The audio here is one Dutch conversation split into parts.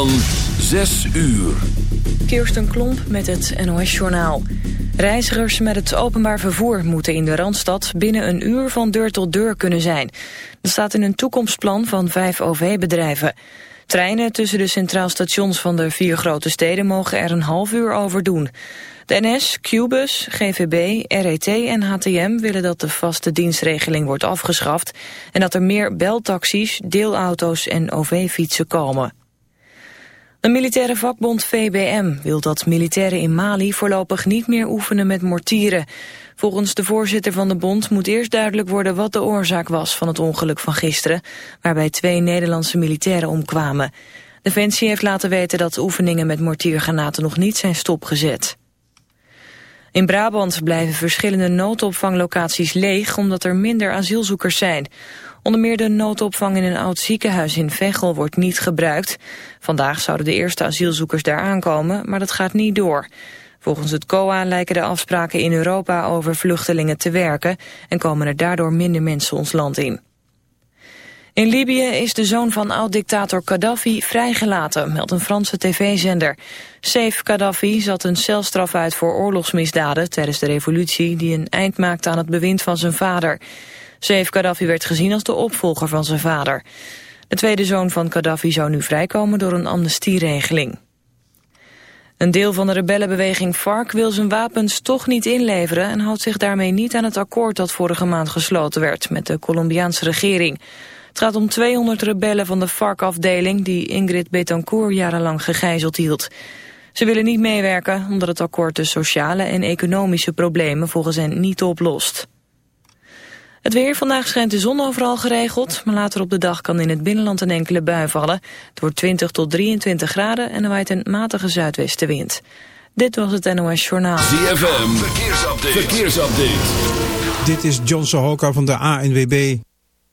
van 6 uur. Kirsten Klomp met het NOS-journaal. Reizigers met het openbaar vervoer moeten in de Randstad binnen een uur van deur tot deur kunnen zijn. Dat staat in een toekomstplan van vijf OV-bedrijven. Treinen tussen de centraal stations van de vier grote steden mogen er een half uur over doen. De NS, Qbus, GVB, RET en HTM willen dat de vaste dienstregeling wordt afgeschaft... en dat er meer beltaxis, deelauto's en OV-fietsen komen. De militaire vakbond VBM wil dat militairen in Mali voorlopig niet meer oefenen met mortieren. Volgens de voorzitter van de bond moet eerst duidelijk worden wat de oorzaak was van het ongeluk van gisteren, waarbij twee Nederlandse militairen omkwamen. Defensie heeft laten weten dat oefeningen met mortiergranaten nog niet zijn stopgezet. In Brabant blijven verschillende noodopvanglocaties leeg omdat er minder asielzoekers zijn. Onder meer de noodopvang in een oud ziekenhuis in Veghel wordt niet gebruikt. Vandaag zouden de eerste asielzoekers daar aankomen, maar dat gaat niet door. Volgens het COA lijken de afspraken in Europa over vluchtelingen te werken... en komen er daardoor minder mensen ons land in. In Libië is de zoon van oud-dictator Gaddafi vrijgelaten, meldt een Franse tv-zender. Saif Gaddafi zat een celstraf uit voor oorlogsmisdaden tijdens de revolutie... die een eind maakte aan het bewind van zijn vader. Saif Gaddafi werd gezien als de opvolger van zijn vader. De tweede zoon van Gaddafi zou nu vrijkomen door een amnestieregeling. Een deel van de rebellenbeweging FARC wil zijn wapens toch niet inleveren... en houdt zich daarmee niet aan het akkoord dat vorige maand gesloten werd... met de Colombiaanse regering. Het gaat om 200 rebellen van de FARC-afdeling... die Ingrid Betancourt jarenlang gegijzeld hield. Ze willen niet meewerken omdat het akkoord de sociale en economische problemen volgens hen niet oplost. Het weer, vandaag schijnt de zon overal geregeld, maar later op de dag kan in het binnenland een enkele bui vallen. Het wordt 20 tot 23 graden en er waait een matige zuidwestenwind. Dit was het NOS Journaal. ZFM, verkeersupdate. verkeersupdate. Dit is John Sohoka van de ANWB.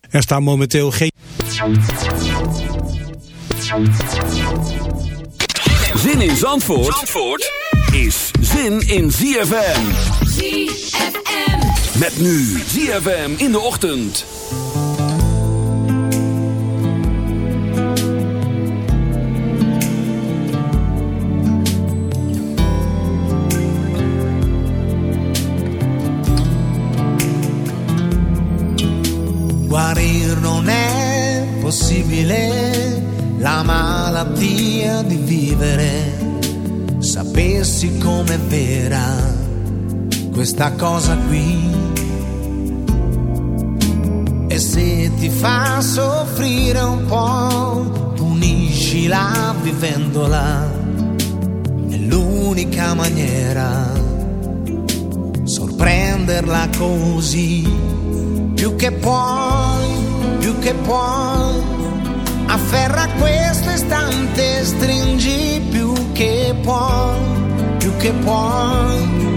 Er staan momenteel geen... Zin in Zandvoort, Zandvoort is zin in ZFM. ZFM. Met nu ZFM in de ochtend. Guarir non è possibile la malattia di vivere. Sapessi com'è vera questa cosa qui. E se ti fa soffrire un po', puniscila vivendola. È l'unica maniera, sorprenderla così. Più che puoi, più che puoi, afferra questo istante, stringi più che puoi, più che puoi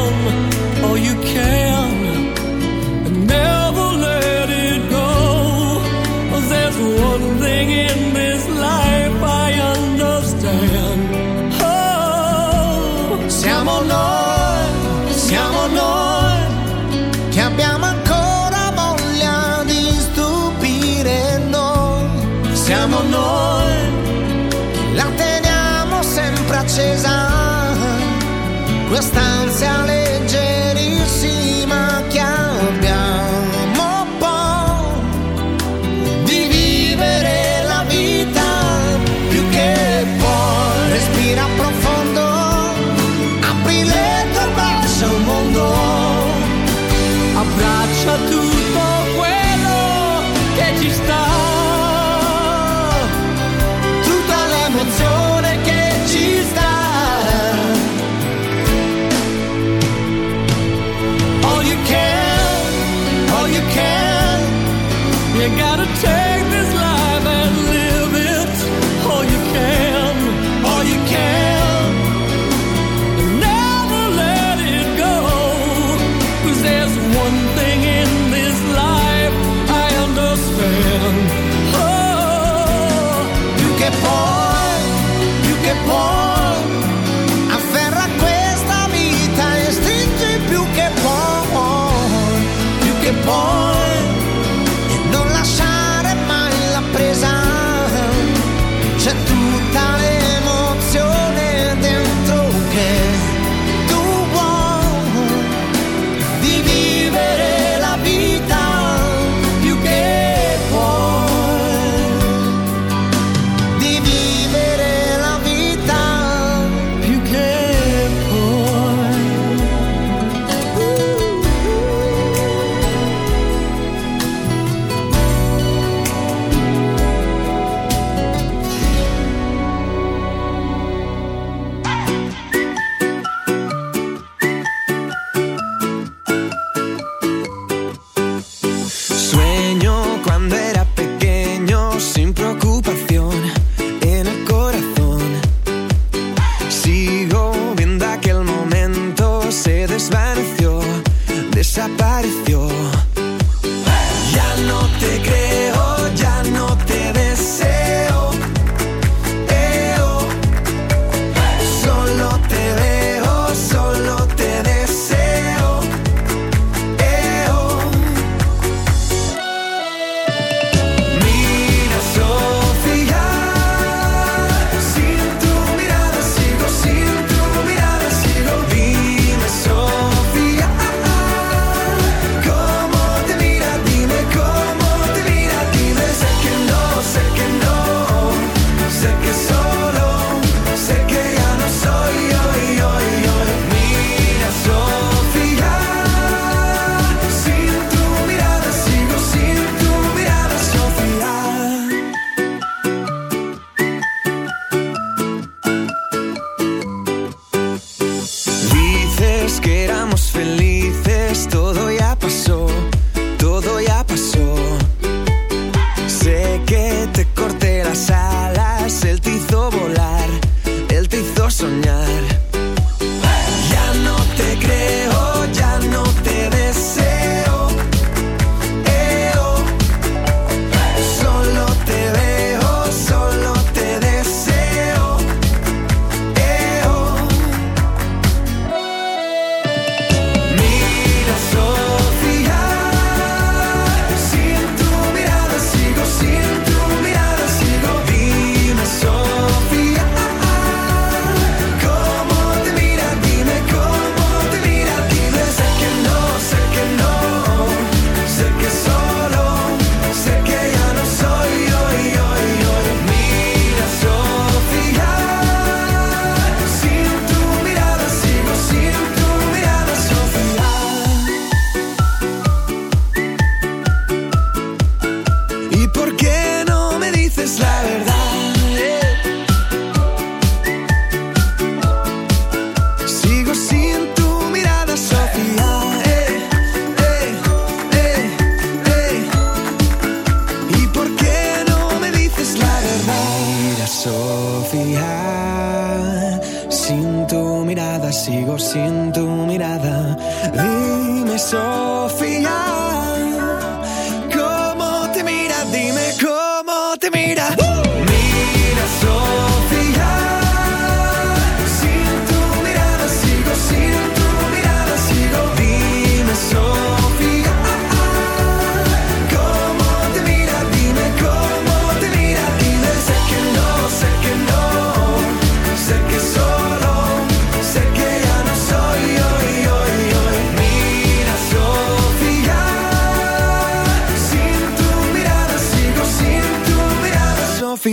te mira.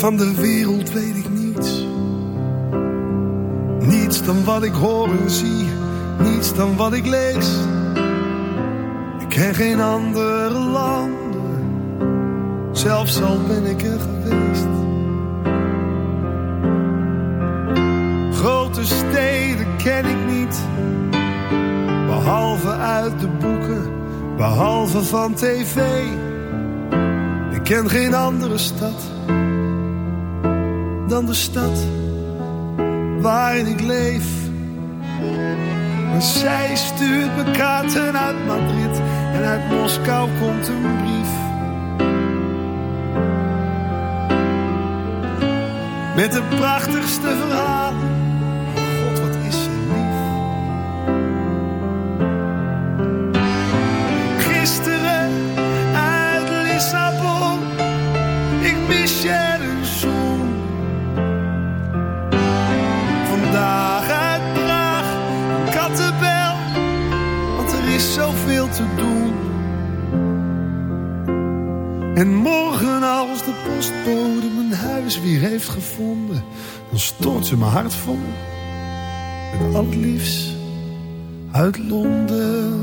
Van de wereld weet ik niets. Niets dan wat ik hoor en zie. Niets dan wat ik lees. Ik ken geen andere landen. Zelfs al ben ik er geweest. Grote steden ken ik niet. Behalve uit de boeken. Behalve van tv. Ik ken geen andere stad dan de stad waarin ik leef. Maar zij stuurt me kaarten uit Madrid en uit Moskou komt een brief. Met de prachtigste verhalen. Ze mijn hart vol. Met liefst uit Londen.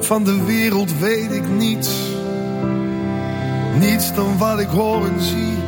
Van de wereld weet ik niets. Niets dan wat ik hoor en zie.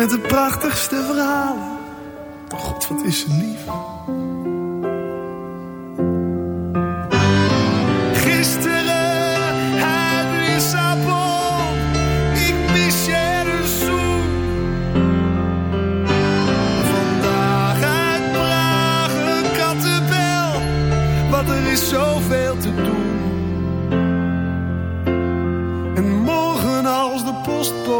Met de prachtigste verhalen. Oh God, wat is ze lief. Gisteren uit Lissabon. Ik mis je een zoen. Vandaag uit Praag een kattenbel. Want er is zoveel te doen. En morgen als de postbode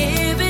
give it